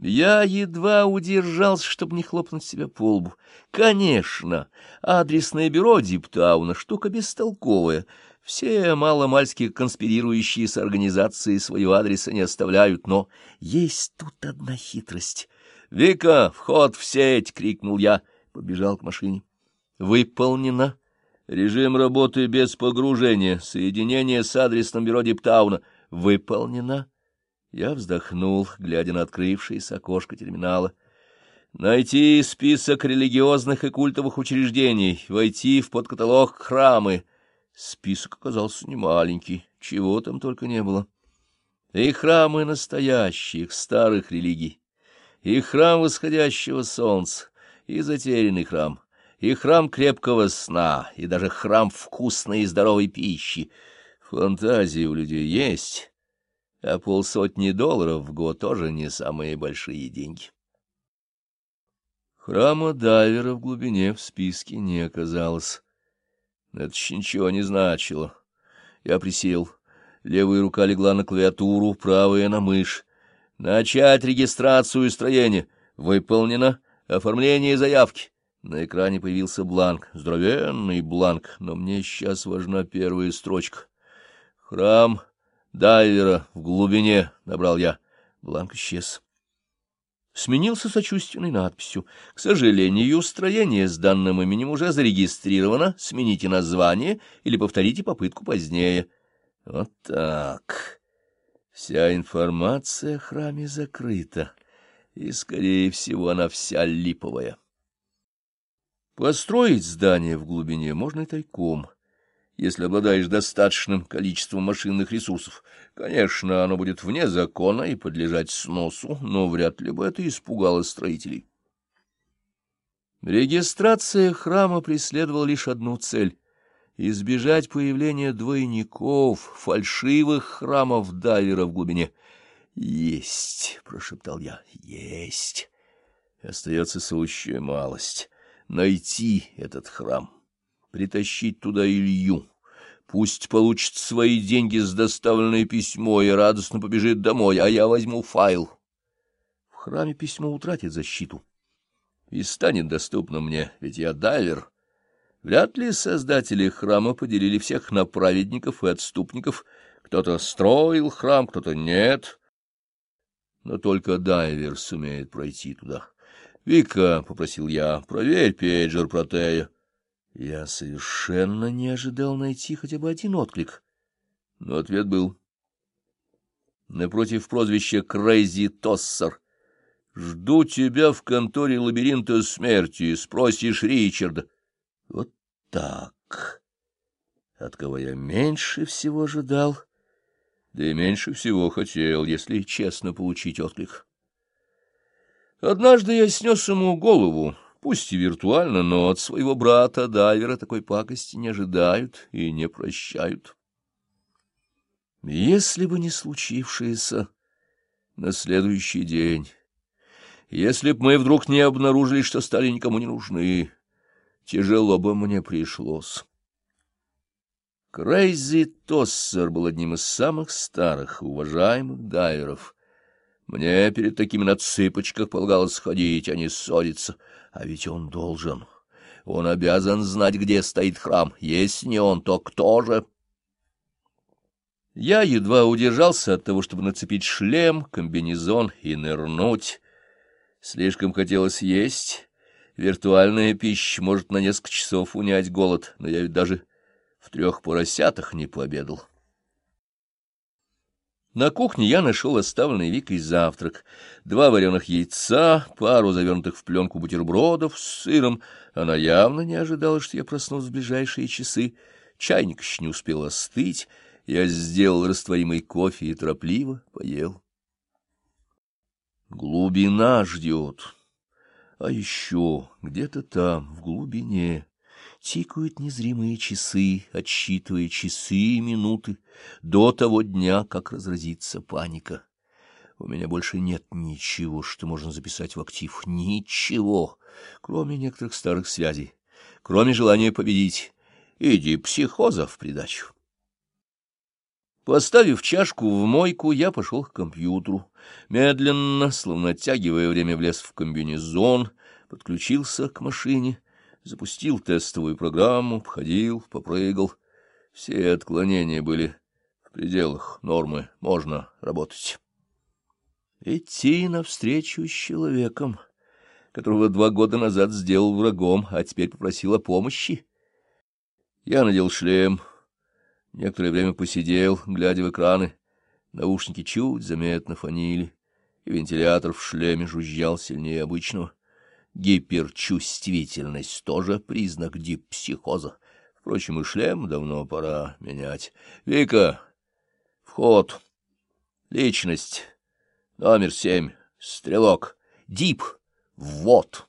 Я едва удержался, чтобы не хлопнуть себя по лбу. Конечно, адресное бюро Диптауна — штука бестолковая. Все маломальски конспирирующие с организацией своего адреса не оставляют, но есть тут одна хитрость. «Вика, вход в сеть!» — крикнул я. Побежал к машине. «Выполнено. Режим работы без погружения. Соединение с адресным бюро Диптауна. Выполнено». Я вздохнул, глядя на открывшееся окошко терминала. Найти список религиозных и культовых учреждений, войти в подкаталог храмы. Список оказался немаленький, чего там только не было. И храмы настоящих, старых религий, и храм восходящего солнца, и затерянный храм, и храм крепкого сна, и даже храм вкусной и здоровой пищи. Фантазии у людей есть, а полсотни долларов в год тоже не самые большие деньги. Храма дайвера в глубине в списке не оказалось. Это еще ничего не значило. Я присел. Левая рука легла на клавиатуру, правая — на мышь. Начать регистрацию строения. Выполнено. Оформление заявки. На экране появился бланк. Здоровенный бланк, но мне сейчас важна первая строчка. Храм Дайвера в глубине, — набрал я. Бланк исчез. Сменился сочувственной надписью. К сожалению, строение с данным именем уже зарегистрировано. Смените название или повторите попытку позднее. Вот так. Вся информация о храме закрыта, и, скорее всего, она вся липовая. Построить здание в глубине можно и тайком — если обладаешь достаточным количеством машинных ресурсов. Конечно, оно будет вне закона и подлежать сносу, но вряд ли бы это испугало строителей. Регистрация храма преследовала лишь одну цель — избежать появления двойников, фальшивых храмов дайвера в глубине. «Есть!» — прошептал я. «Есть!» Остается сущая малость — найти этот храм притащить туда Илью. Пусть получит свои деньги с доставленное письмо и радостно побежит домой, а я возьму файл. В храме письмо утратит защиту и станет доступно мне, ведь я дайвер. Вряд ли создатели храма поделили всех на праведников и отступников. Кто-то строил храм, кто-то нет. Но только дайвер сумеет пройти туда. — Вика, — попросил я, — проверь пейджер Протея. Я совершенно не ожидал найти хотя бы один отклик. Но ответ был. Напротив прозвища Crazy Tosser. Жду тебя в конторе лабиринта смерти, спросишь Ричарда. Вот так. От кого я меньше всего ожидал, да и меньше всего хотел, если честно, получить отклик. Однажды я снес ему голову пусть и виртуально, но от своего брата-дайвера такой пакости не ожидают и не прощают. Если бы не случившееся на следующий день, если б мы вдруг не обнаружили, что стали никому не нужны, тяжело бы мне пришлось. Крейзи Тоссер был одним из самых старых, уважаемых дайверов — мне перед такими на цыпочках полагалось ходить, а не ссориться. А ведь он должен. Он обязан знать, где стоит храм. Если не он, то кто же? Я едва удержался от того, чтобы нацепить шлем, комбинезон и нырнуть. Слишком хотелось есть. Виртуальная пища может на несколько часов унять голод, но я ведь даже в трех поросятах не пообедал. На кухне я нашел оставленный Викой завтрак. Два вареных яйца, пару завернутых в пленку бутербродов с сыром. Она явно не ожидала, что я проснусь в ближайшие часы. Чайник еще не успел остыть. Я сделал растворимый кофе и торопливо поел. Глубина ждет. А еще где-то там, в глубине, Тикают незримые часы, отсчитывая часы и минуты до того дня, как разразится паника. У меня больше нет ничего, что можно записать в актив. Ничего, кроме некоторых старых связей, кроме желания победить. Иди психоза в придачу. Поставив чашку в мойку, я пошел к компьютеру. Медленно, словно оттягивая время, влез в комбинезон, подключился к машине, запустил тестовую программу, входил, попрыгал. Все отклонения были в пределах нормы, можно работать. Идти навстречу с человеком, которого два года назад сделал врагом, а теперь попросил о помощи. Я надел шлем, некоторое время посидел, глядя в экраны. Наушники чуть заметно фонили, и вентилятор в шлеме жужжал сильнее обычного. Гиперчувствительность тоже признак диппсихоза. Впрочем, и шлем давно пора менять. Вика, вход, личность, номер семь, стрелок, дип, вот.